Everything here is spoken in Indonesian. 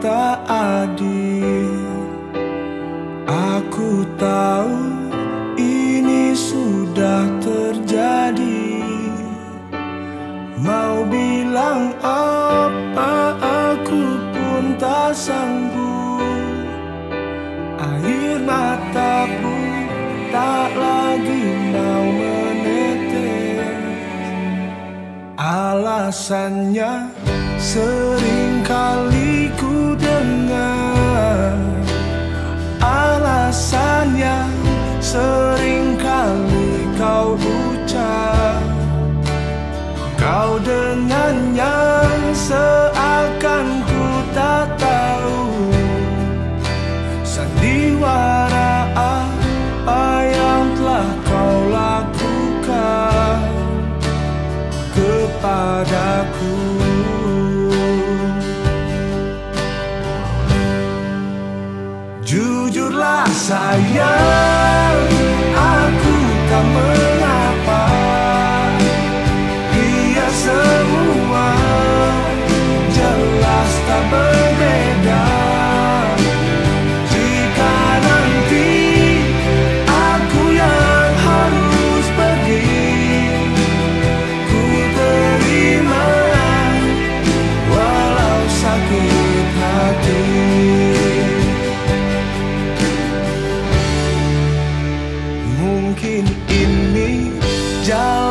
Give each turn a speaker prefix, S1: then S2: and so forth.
S1: tak adil Aku tahu ini sudah terjadi. Mau bilang apa aku pun tak sanggup. Air mataku tak lagi mau menetes. Alasannya sering Alasannya Yeah. mungkin ini jalan